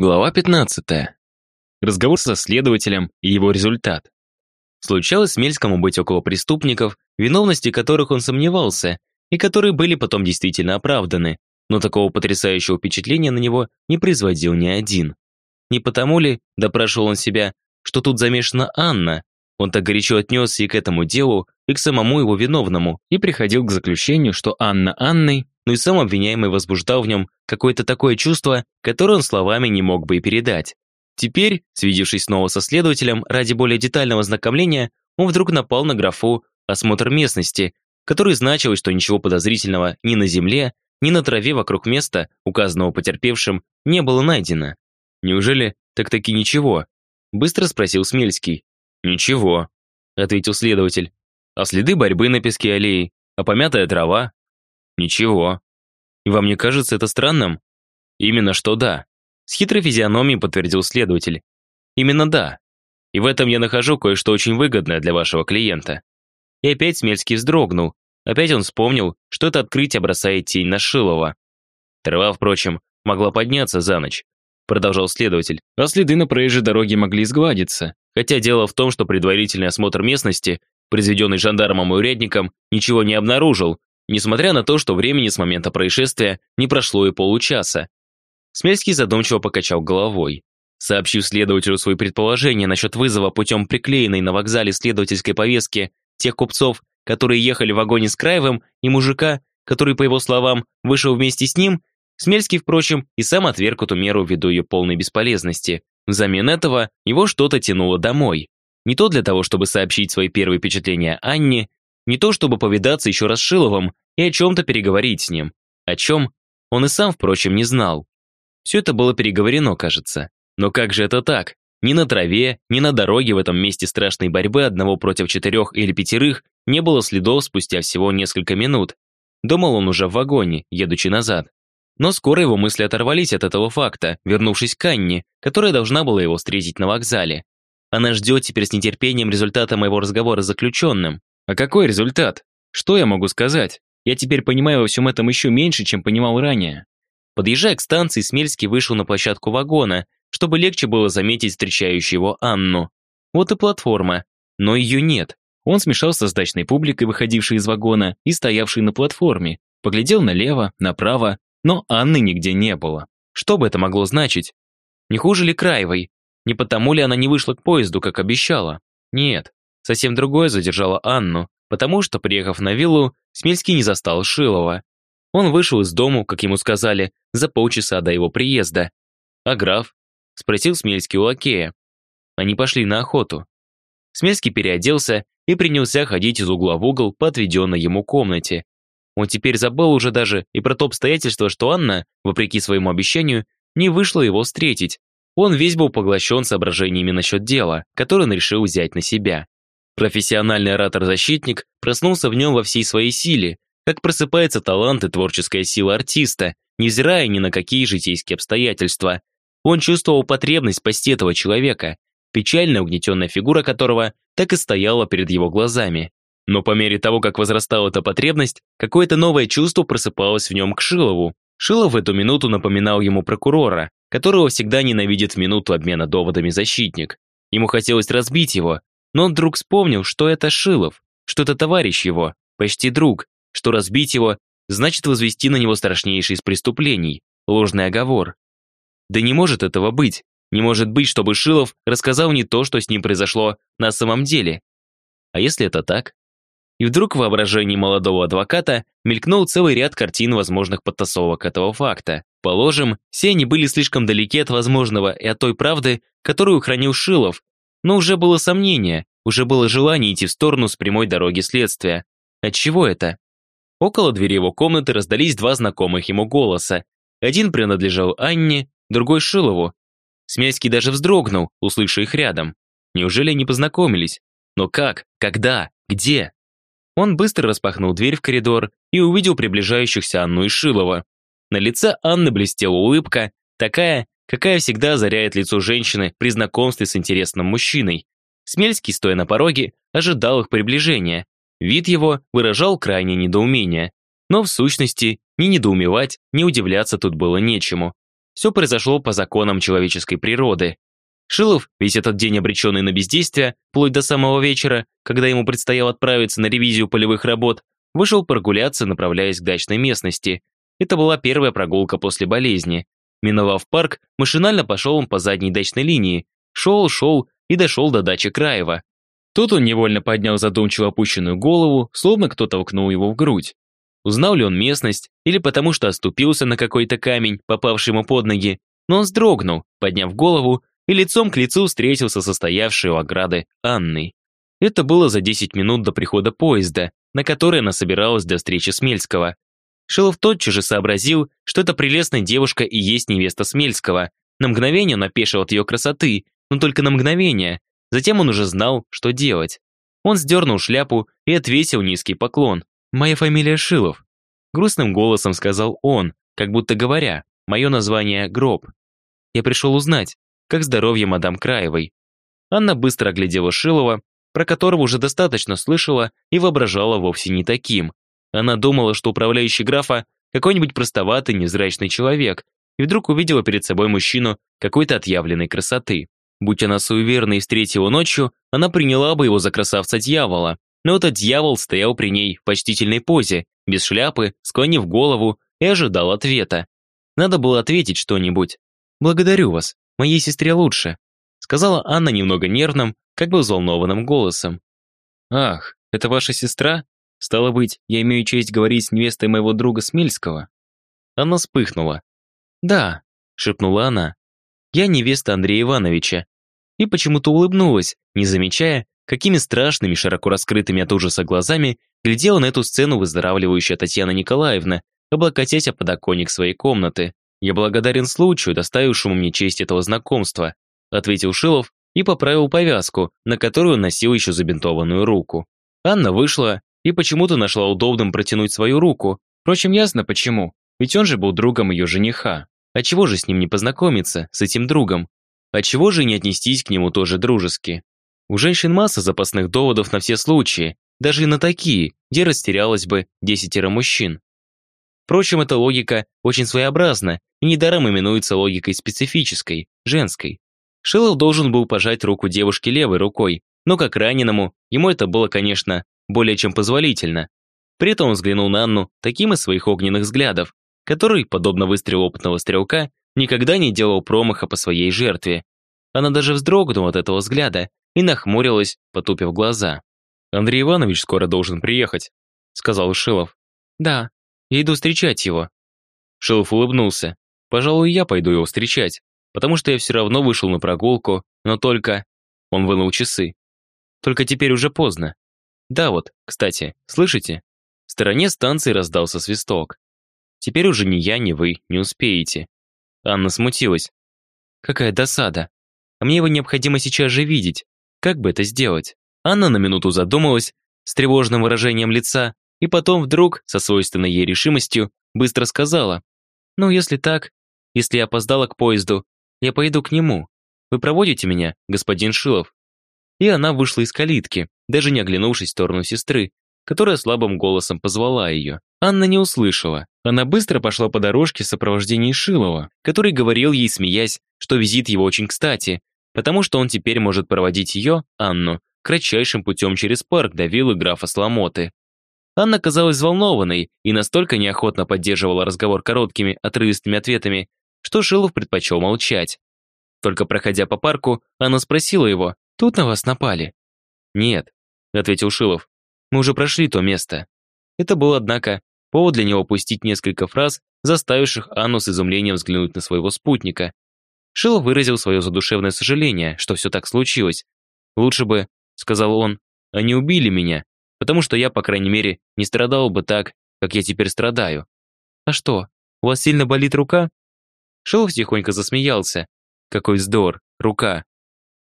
Глава 15. Разговор со следователем и его результат. Случалось Смельскому быть около преступников, виновности которых он сомневался, и которые были потом действительно оправданы, но такого потрясающего впечатления на него не производил ни один. Не потому ли, допрашивал он себя, что тут замешана Анна, он так горячо отнесся и к этому делу, и к самому его виновному, и приходил к заключению, что Анна Анной, но и сам обвиняемый возбуждал в нем какое-то такое чувство, которое он словами не мог бы и передать. Теперь, свидевшись снова со следователем ради более детального ознакомления, он вдруг напал на графу «Осмотр местности», который значилось, что ничего подозрительного ни на земле, ни на траве вокруг места, указанного потерпевшим, не было найдено. «Неужели так-таки ничего?» – быстро спросил Смельский. «Ничего», – ответил следователь. «А следы борьбы на песке аллеи? А помятая трава? Ничего. И вам не кажется это странным? Именно что да. С хитрой физиономией подтвердил следователь. Именно да. И в этом я нахожу кое-что очень выгодное для вашего клиента. И опять Смельский вздрогнул. Опять он вспомнил, что это открытие бросает тень на Шилова. Трава, впрочем, могла подняться за ночь. Продолжал следователь. А следы на проезжей дороге могли сгладиться. Хотя дело в том, что предварительный осмотр местности, произведенный жандармом и урядником, ничего не обнаружил, несмотря на то, что времени с момента происшествия не прошло и получаса. Смельский задумчиво покачал головой. Сообщив следователю свои предположения насчет вызова путем приклеенной на вокзале следовательской повестки тех купцов, которые ехали в вагоне с Краевым, и мужика, который, по его словам, вышел вместе с ним, Смельский, впрочем, и сам отверг эту меру ввиду ее полной бесполезности. Взамен этого его что-то тянуло домой. Не то для того, чтобы сообщить свои первые впечатления Анне, не то чтобы повидаться еще раз с Шиловым и о чем-то переговорить с ним. О чем? Он и сам, впрочем, не знал. Все это было переговорено, кажется. Но как же это так? Ни на траве, ни на дороге в этом месте страшной борьбы одного против четырех или пятерых не было следов спустя всего несколько минут. Думал он уже в вагоне, едучи назад. Но скоро его мысли оторвались от этого факта, вернувшись к Анне, которая должна была его встретить на вокзале. Она ждет теперь с нетерпением результата моего разговора с заключенным. А какой результат? Что я могу сказать? Я теперь понимаю во всем этом еще меньше, чем понимал ранее. Подъезжая к станции, Смельский вышел на площадку вагона, чтобы легче было заметить встречающую его Анну. Вот и платформа. Но ее нет. Он смешался с дачной публикой, выходившей из вагона и стоявшей на платформе. Поглядел налево, направо, но Анны нигде не было. Что бы это могло значить? Не хуже ли Краевой? Не потому ли она не вышла к поезду, как обещала? Нет, Совсем другое задержало Анну, потому что, приехав на виллу, Смельский не застал Шилова. Он вышел из дому, как ему сказали, за полчаса до его приезда. «А граф?» – спросил Смельский у лакея. Они пошли на охоту. Смельский переоделся и принялся ходить из угла в угол по отведенной ему комнате. Он теперь забыл уже даже и про то обстоятельство, что Анна, вопреки своему обещанию, не вышла его встретить. Он весь был поглощен соображениями насчет дела, которое он решил взять на себя. Профессиональный оратор-защитник проснулся в нем во всей своей силе, как просыпается талант и творческая сила артиста, невзирая ни на какие житейские обстоятельства. Он чувствовал потребность спасти этого человека, печально угнетенная фигура которого так и стояла перед его глазами. Но по мере того, как возрастала эта потребность, какое-то новое чувство просыпалось в нем к Шилову. Шилов в эту минуту напоминал ему прокурора, которого всегда ненавидит в минуту обмена доводами защитник. Ему хотелось разбить его, но он вдруг вспомнил, что это Шилов, что это товарищ его, почти друг, что разбить его значит возвести на него страшнейший из преступлений, ложный оговор. Да не может этого быть. Не может быть, чтобы Шилов рассказал не то, что с ним произошло на самом деле. А если это так? И вдруг в воображении молодого адвоката мелькнул целый ряд картин возможных подтасовок этого факта. Положим, все они были слишком далеки от возможного и от той правды, которую хранил Шилов, но уже было сомнение, уже было желание идти в сторону с прямой дороги следствия. Отчего это? Около двери его комнаты раздались два знакомых ему голоса. Один принадлежал Анне, другой Шилову. Смельский даже вздрогнул, услышав их рядом. Неужели они познакомились? Но как? Когда? Где? Он быстро распахнул дверь в коридор и увидел приближающихся Анну и Шилова. На лице Анны блестела улыбка, такая, какая всегда озаряет лицо женщины при знакомстве с интересным мужчиной. Смельский, стоя на пороге, ожидал их приближения. Вид его выражал крайнее недоумение. Но в сущности, ни недоумевать, ни удивляться тут было нечему. все произошло по законам человеческой природы. Шилов, весь этот день обреченный на бездействие, вплоть до самого вечера, когда ему предстояло отправиться на ревизию полевых работ, вышел прогуляться, направляясь к дачной местности. Это была первая прогулка после болезни. Миновав парк, машинально пошел он по задней дачной линии. Шел, шел и дошел до дачи Краева. Тут он невольно поднял задумчиво опущенную голову, словно кто толкнул его в грудь. Узнал ли он местность, или потому что оступился на какой-то камень, попавший ему под ноги, но он вздрогнул, подняв голову и лицом к лицу встретился со стоявшей у ограды Анной. Это было за 10 минут до прихода поезда, на который она собиралась до встречи Смельского. Шилов тотчас же сообразил, что эта прелестная девушка и есть невеста Смельского. На мгновение он опешил от ее красоты, но только на мгновение. Затем он уже знал, что делать. Он сдернул шляпу и отвесил низкий поклон. «Моя фамилия Шилов», — грустным голосом сказал он, как будто говоря, «мое название Гроб. Я пришел узнать, как здоровье мадам Краевой. Анна быстро оглядела Шилова, про которого уже достаточно слышала и воображала вовсе не таким. Она думала, что управляющий графа какой-нибудь простоватый, невзрачный человек, и вдруг увидела перед собой мужчину какой-то отъявленной красоты. Будь она суеверна и встретила ночью, она приняла бы его за красавца-дьявола. Но этот дьявол стоял при ней в почтительной позе, без шляпы, склонив голову, и ожидал ответа. Надо было ответить что-нибудь. «Благодарю вас», Моей сестре лучше», сказала Анна немного нервным, как бы взволнованным голосом. «Ах, это ваша сестра? Стало быть, я имею честь говорить с невестой моего друга Смельского?» Она вспыхнула. «Да», — шепнула она, — «я невеста Андрея Ивановича». И почему-то улыбнулась, не замечая, какими страшными, широко раскрытыми от ужаса глазами глядела на эту сцену выздоравливающая Татьяна Николаевна, облокотясь о подоконник своей комнаты. «Я благодарен случаю, доставившему мне честь этого знакомства», ответил Шилов и поправил повязку, на которую носил еще забинтованную руку. Анна вышла и почему-то нашла удобным протянуть свою руку. Впрочем, ясно почему, ведь он же был другом ее жениха. А чего же с ним не познакомиться, с этим другом? А чего же не отнестись к нему тоже дружески? У женщин масса запасных доводов на все случаи, даже и на такие, где растерялось бы десятеро мужчин. Впрочем, эта логика очень своеобразна и недаром именуется логикой специфической, женской. Шилов должен был пожать руку девушке левой рукой, но как раненому, ему это было, конечно, более чем позволительно. При этом он взглянул на Анну таким из своих огненных взглядов, который, подобно выстрелу опытного стрелка, никогда не делал промаха по своей жертве. Она даже вздрогнула от этого взгляда и нахмурилась, потупив глаза. «Андрей Иванович скоро должен приехать», — сказал Шилов. «Да, я иду встречать его». Шилов улыбнулся. «Пожалуй, я пойду его встречать, потому что я все равно вышел на прогулку, но только...» Он вынул часы. «Только теперь уже поздно. Да вот, кстати, слышите? В стороне станции раздался свисток. Теперь уже ни я, ни вы не успеете». Анна смутилась. «Какая досада. А мне его необходимо сейчас же видеть. Как бы это сделать?» Анна на минуту задумалась, с тревожным выражением лица, и потом вдруг, со свойственной ей решимостью, быстро сказала, «Ну, если так, если я опоздала к поезду, я пойду к нему. Вы проводите меня, господин Шилов?» И она вышла из калитки, даже не оглянувшись в сторону сестры, которая слабым голосом позвала ее. Анна не услышала. Она быстро пошла по дорожке в сопровождении Шилова, который говорил ей, смеясь, что визит его очень кстати, потому что он теперь может проводить ее, Анну, кратчайшим путем через парк до виллы графа Сломоты. Анна казалась взволнованной и настолько неохотно поддерживала разговор короткими, отрывистыми ответами, что Шилов предпочел молчать. Только проходя по парку, она спросила его, «Тут на вас напали?» «Нет», — ответил Шилов, «мы уже прошли то место». Это был, однако, повод для него пустить несколько фраз, заставивших Анну с изумлением взглянуть на своего спутника. Шилов выразил свое задушевное сожаление, что все так случилось. «Лучше бы», — сказал он, — «они убили меня, потому что я, по крайней мере, не страдал бы так, как я теперь страдаю. А что, у вас сильно болит рука? Шилов тихонько засмеялся. Какой вздор, рука.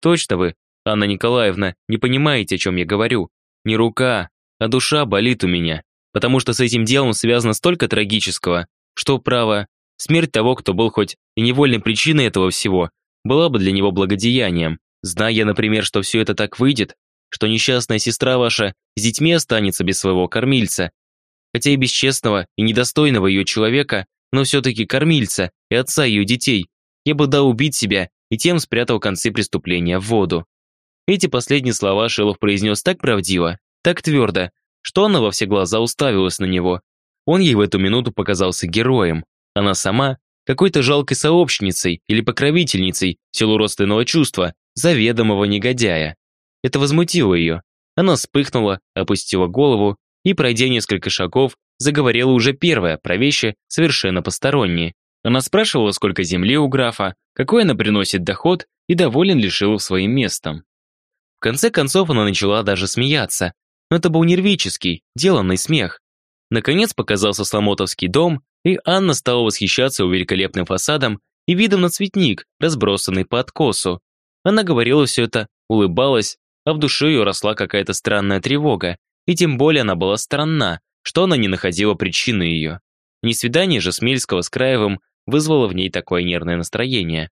Точно вы, Анна Николаевна, не понимаете, о чем я говорю. Не рука, а душа болит у меня, потому что с этим делом связано столько трагического, что, право, смерть того, кто был хоть и невольной причиной этого всего, была бы для него благодеянием. Зная, например, что все это так выйдет, что несчастная сестра ваша с детьми останется без своего кормильца. Хотя и бесчестного, и недостойного ее человека, но все-таки кормильца и отца ее детей. Я бы дал убить себя и тем спрятал концы преступления в воду. Эти последние слова Шилов произнес так правдиво, так твердо, что она во все глаза уставилась на него. Он ей в эту минуту показался героем. Она сама – какой-то жалкой сообщницей или покровительницей силу родственного чувства, заведомого негодяя. Это возмутило ее. Она вспыхнула, опустила голову и, пройдя несколько шагов, заговорила уже первая про вещи совершенно посторонние. Она спрашивала, сколько земли у графа, какой она приносит доход и доволен ли Шилов своим местом. Конце концов она начала даже смеяться, но это был нервический, деланный смех. Наконец показался Сломотовский дом, и Анна стала восхищаться его великолепным фасадом и видом на цветник, разбросанный по откосу. Она говорила все это, улыбалась, а в душе ее росла какая-то странная тревога, и тем более она была странна, что она не находила причины ее. Несвидание же Смельского с Краевым вызвало в ней такое нервное настроение.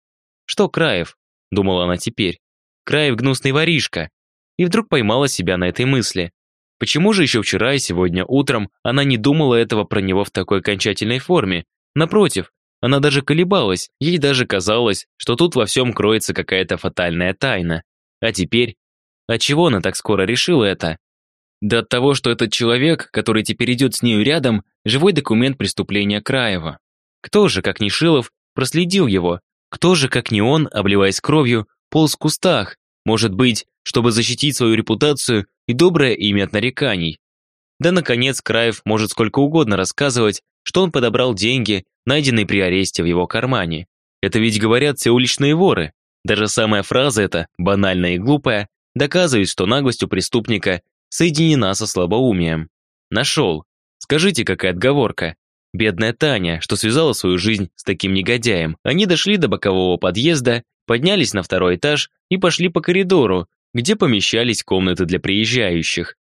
«Что Краев?» – думала она теперь. «Краев гнусный воришка». И вдруг поймала себя на этой мысли. Почему же еще вчера и сегодня утром она не думала этого про него в такой окончательной форме? Напротив, она даже колебалась, ей даже казалось, что тут во всем кроется какая-то фатальная тайна. А теперь а чего она так скоро решила это? Да от того, что этот человек, который теперь идет с нею рядом, живой документ преступления Краева. Кто же, как не Шилов, проследил его? Кто же, как не он, обливаясь кровью, полз в кустах? Может быть, чтобы защитить свою репутацию и доброе имя от нареканий. Да, наконец, Краев может сколько угодно рассказывать, что он подобрал деньги, найденные при аресте в его кармане. Это ведь говорят все уличные воры. Даже самая фраза эта, банальная и глупая, доказывает, что наглость у преступника соединена со слабоумием. Нашел. Скажите, какая отговорка. Бедная Таня, что связала свою жизнь с таким негодяем. Они дошли до бокового подъезда, поднялись на второй этаж и пошли по коридору, где помещались комнаты для приезжающих.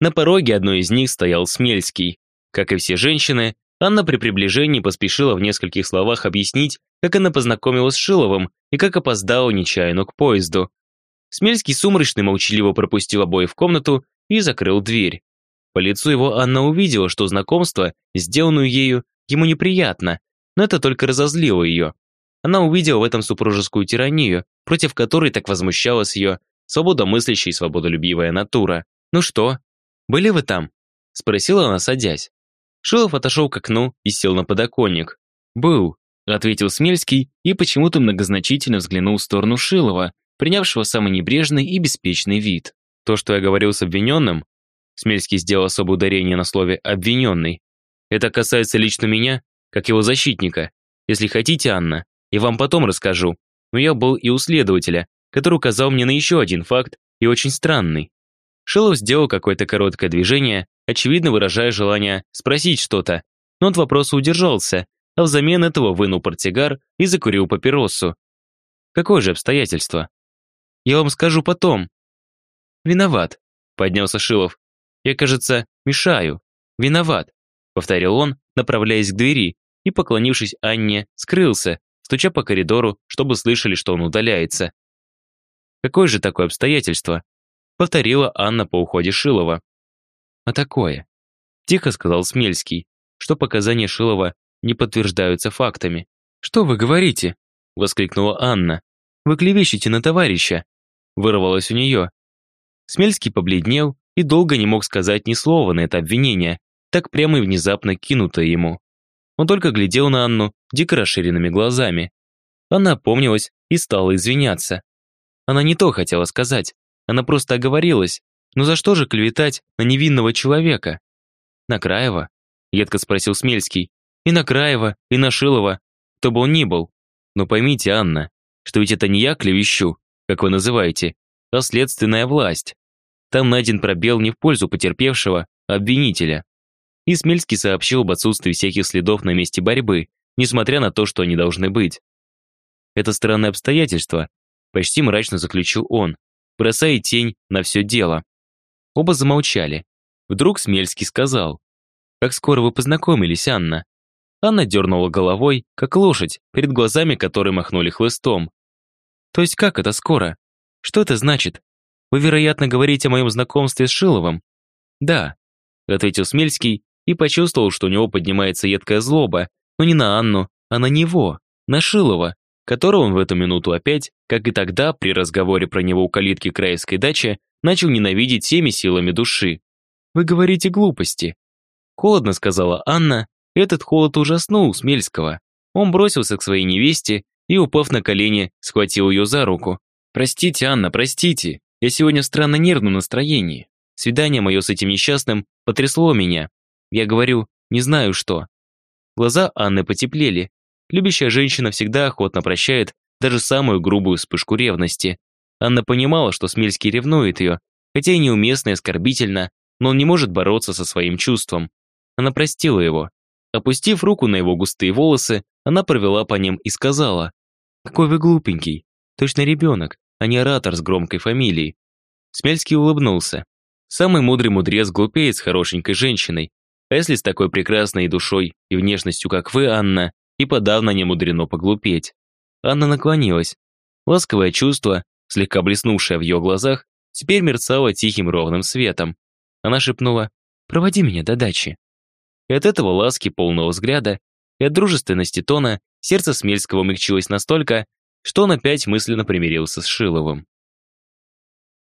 На пороге одной из них стоял Смельский. Как и все женщины, Анна при приближении поспешила в нескольких словах объяснить, как она познакомилась с Шиловым и как опоздала нечаянно к поезду. Смельский сумрачный молчаливо пропустил обоих в комнату и закрыл дверь. По лицу его Анна увидела, что знакомство, сделанное ею, ему неприятно, но это только разозлило ее. Она увидела в этом супружескую тиранию, против которой так возмущалась ее свободомыслящая и свободолюбивая натура. «Ну что, были вы там?» – спросила она, садясь. Шилов отошел к окну и сел на подоконник. «Был», – ответил Смельский и почему-то многозначительно взглянул в сторону Шилова, принявшего самый небрежный и беспечный вид. То, что я говорил с обвиненным, Смельский сделал особое ударение на слове «обвиненный», это касается лично меня, как его защитника. Если хотите, Анна, я вам потом расскажу. Но я был и у следователя, который указал мне на еще один факт, и очень странный. Шилов сделал какое-то короткое движение, очевидно выражая желание спросить что-то, но от вопроса удержался, а взамен этого вынул портсигар и закурил папиросу. Какое же обстоятельство? Я вам скажу потом». «Виноват», — поднялся Шилов. «Я, кажется, мешаю. Виноват», — повторил он, направляясь к двери, и, поклонившись Анне, скрылся, стуча по коридору, чтобы слышали, что он удаляется. «Какое же такое обстоятельство?» — повторила Анна по уходе Шилова. «А такое», — тихо сказал Смельский, что показания Шилова не подтверждаются фактами. «Что вы говорите?» — воскликнула Анна. «Вы клевещете на товарища вырвалось у нее. Смельский побледнел и долго не мог сказать ни слова на это обвинение, так прямо и внезапно кинутое ему. Он только глядел на Анну дико расширенными глазами. Она опомнилась и стала извиняться. Она не то хотела сказать, она просто оговорилась. Но за что же клеветать на невинного человека? На Краева? Едко спросил Смельский. И на Краева, и на Шилова, кто бы он ни был. Но поймите, Анна, что ведь это не я клевещу, как вы называете, а следственная власть. Там найден пробел не в пользу потерпевшего, а обвинителя. И Смельский сообщил об отсутствии всяких следов на месте борьбы, несмотря на то, что они должны быть. Это странное обстоятельство, почти мрачно заключил он, бросая тень на все дело. Оба замолчали. Вдруг Смельский сказал, «Как скоро вы познакомились, Анна?» Анна дернула головой, как лошадь, перед глазами которой махнули хлыстом. То есть как это скоро? Что это значит? Вы, вероятно, говорите о моем знакомстве с Шиловым? Да, ответил Смельский и почувствовал, что у него поднимается едкая злоба, но не на Анну, а на него, на Шилова, которого он в эту минуту опять, как и тогда при разговоре про него у калитки краевской дачи, начал ненавидеть всеми силами души. «Вы говорите глупости», — холодно сказала Анна. Этот холод ужаснул Смельского. Он бросился к своей невесте и, упав на колени, схватил ее за руку. «Простите, Анна, простите, я сегодня в странно нервном настроении. Свидание мое с этим несчастным потрясло меня. Я говорю, не знаю что». Глаза Анны потеплели. Любящая женщина всегда охотно прощает даже самую грубую вспышку ревности. Анна понимала, что Смельский ревнует ее, хотя и неуместно и оскорбительно, но он не может бороться со своим чувством. Она простила его. Опустив руку на его густые волосы, она провела по ним и сказала, «Какой вы глупенький, точно ребенок, а не оратор с громкой фамилией». Смельский улыбнулся. Самый мудрый мудрец глупеет с хорошенькой женщиной, а если с такой прекрасной душой и внешностью, как вы, Анна, и подавно не мудрено поглупеть. Анна наклонилась. Ласковое чувство, слегка блеснувшее в ее глазах, теперь мерцало тихим ровным светом. Она шепнула «Проводи меня до дачи». И от этого ласки полного взгляда и от дружественности тона сердце Смельского умягчилось настолько, что он опять мысленно примирился с Шиловым.